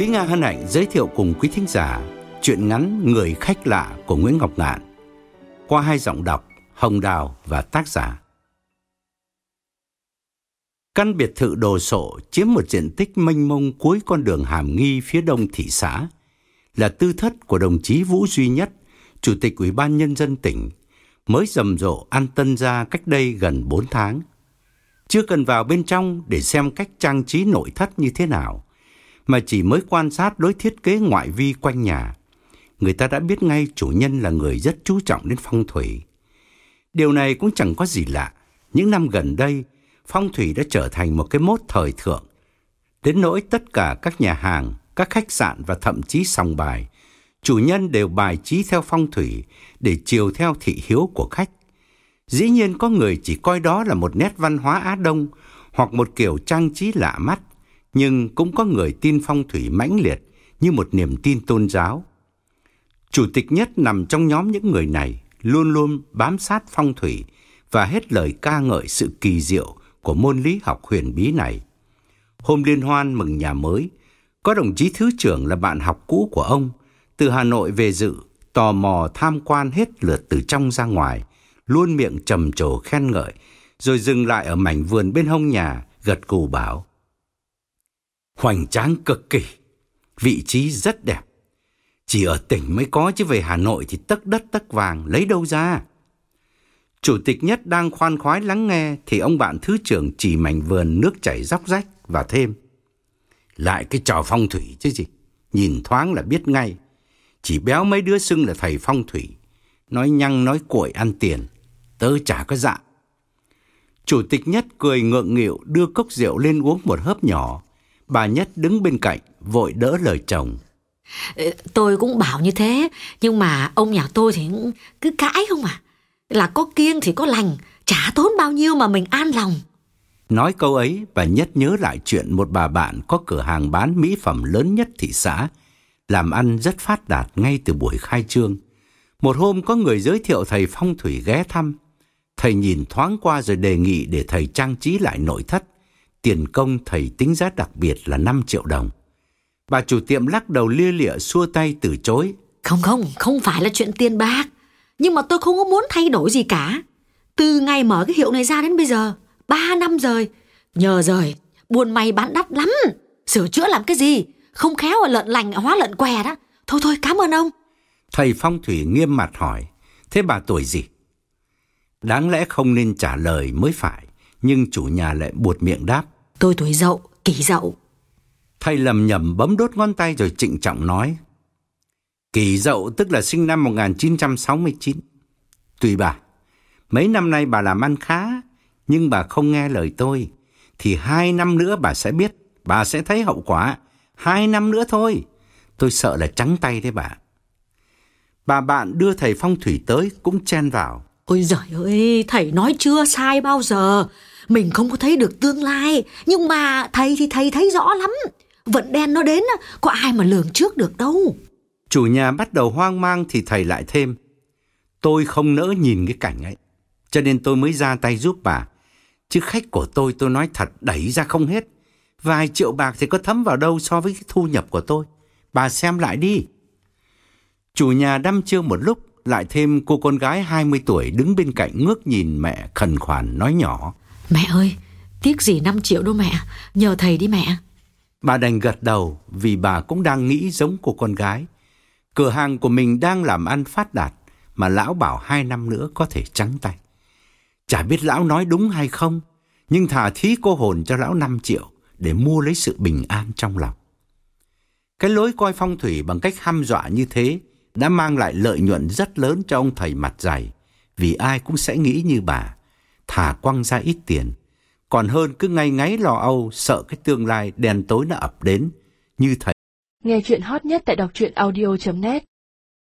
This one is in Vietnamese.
Thúy Nga hân hạnh giới thiệu cùng quý thính giả chuyện ngắn Người khách lạ của Nguyễn Ngọc Ngạn qua hai giọng đọc Hồng Đào và tác giả. Căn biệt thự đồ sộ chiếm một diện tích mênh mông cuối con đường Hàm Nghi phía đông thị xã là tư thất của đồng chí Vũ Duy Nhất, Chủ tịch Ủy ban Nhân dân tỉnh, mới rầm rộ an tân ra cách đây gần 4 tháng. Chưa cần vào bên trong để xem cách trang trí nội thất như thế nào, mà chỉ mới quan sát đối thiết kế ngoại vi quanh nhà. Người ta đã biết ngay chủ nhân là người rất chú trọng đến phong thủy. Điều này cũng chẳng có gì lạ. Những năm gần đây, phong thủy đã trở thành một cái mốt thời thượng. Đến nỗi tất cả các nhà hàng, các khách sạn và thậm chí sòng bài, chủ nhân đều bài trí theo phong thủy để chiều theo thị hiếu của khách. Dĩ nhiên có người chỉ coi đó là một nét văn hóa Á Đông hoặc một kiểu trang trí lạ mắt, nhưng cũng có người tin phong thủy mãnh liệt như một niềm tin tôn giáo. Chủ tịch nhất nằm trong nhóm những người này, luôn luôn bám sát phong thủy và hết lời ca ngợi sự kỳ diệu của môn lý học huyền bí này. Hôm liên hoan mừng nhà mới, có đồng chí thứ trưởng là bạn học cũ của ông, từ Hà Nội về dự, tò mò tham quan hết lượt từ trong ra ngoài, luôn miệng trầm trồ khen ngợi, rồi dừng lại ở mảnh vườn bên hông nhà, gật gù bảo. Hoành tráng cực kỳ, vị trí rất đẹp. Chỉ ở tỉnh mới có chứ về Hà Nội thì tất đất tất vàng lấy đâu ra. Chủ tịch nhất đang khoan khoái lắng nghe thì ông bạn thứ trưởng chỉ mảnh vườn nước chảy róc rách và thêm. Lại cái trò phong thủy chứ gì, nhìn thoáng là biết ngay. Chỉ béo mấy đứa xưng là thầy phong thủy, nói nhăng nói cuội ăn tiền, tớ chả có dạ. Chủ tịch nhất cười ngượng nghịu đưa cốc rượu lên uống một hớp nhỏ. Bà Nhất đứng bên cạnh, vội đỡ lời chồng. Tôi cũng bảo như thế, nhưng mà ông nhà tôi thì cứ cãi không à. Là có kiêng thì có lành, chả tốn bao nhiêu mà mình an lòng. Nói câu ấy, bà Nhất nhớ lại chuyện một bà bạn có cửa hàng bán mỹ phẩm lớn nhất thị xã, làm ăn rất phát đạt ngay từ buổi khai trương. Một hôm có người giới thiệu thầy phong thủy ghé thăm. Thầy nhìn thoáng qua rồi đề nghị để thầy trang trí lại nội thất. Tiền công thầy tính giá đặc biệt là 5 triệu đồng. Bà chủ tiệm lắc đầu lia lịa xua tay từ chối. Không không, không phải là chuyện tiền bạc. Nhưng mà tôi không có muốn thay đổi gì cả. Từ ngày mở cái hiệu này ra đến bây giờ, 3 năm rồi. Nhờ rồi, buôn may bán đắt lắm. Sửa chữa làm cái gì? Không khéo là lợn lành hóa lợn què đó. Thôi thôi, cảm ơn ông. Thầy phong thủy nghiêm mặt hỏi, thế bà tuổi gì? Đáng lẽ không nên trả lời mới phải, nhưng chủ nhà lại buột miệng đáp. Tôi tuổi dậu, kỷ dậu. Thầy lầm nhầm bấm đốt ngón tay rồi trịnh trọng nói. Kỷ dậu tức là sinh năm 1969. Tùy bà, mấy năm nay bà làm ăn khá, nhưng bà không nghe lời tôi. Thì hai năm nữa bà sẽ biết, bà sẽ thấy hậu quả. Hai năm nữa thôi, tôi sợ là trắng tay đấy bà. Bà bạn đưa thầy phong thủy tới cũng chen vào. Ôi giời ơi, thầy nói chưa sai bao giờ. Mình không có thấy được tương lai, nhưng mà thầy thì thầy thấy rõ lắm. Vận đen nó đến, có ai mà lường trước được đâu. Chủ nhà bắt đầu hoang mang thì thầy lại thêm. Tôi không nỡ nhìn cái cảnh ấy, cho nên tôi mới ra tay giúp bà. Chứ khách của tôi tôi nói thật đẩy ra không hết. Vài triệu bạc thì có thấm vào đâu so với cái thu nhập của tôi. Bà xem lại đi. Chủ nhà đăm chiêu một lúc, lại thêm cô con gái 20 tuổi đứng bên cạnh ngước nhìn mẹ khẩn khoản nói nhỏ. Mẹ ơi, tiếc gì 5 triệu đâu mẹ, nhờ thầy đi mẹ. Bà đành gật đầu vì bà cũng đang nghĩ giống cô con gái. Cửa hàng của mình đang làm ăn phát đạt mà lão bảo hai năm nữa có thể trắng tay. Chả biết lão nói đúng hay không, nhưng thà thí cô hồn cho lão 5 triệu để mua lấy sự bình an trong lòng. Cái lối coi phong thủy bằng cách hăm dọa như thế đã mang lại lợi nhuận rất lớn cho ông thầy mặt dày, vì ai cũng sẽ nghĩ như bà, thả quăng ra ít tiền, còn hơn cứ ngay ngáy lo âu sợ cái tương lai đen tối nó ập đến. Như thầy Nghe chuyện hot nhất tại đọc truyện audio.net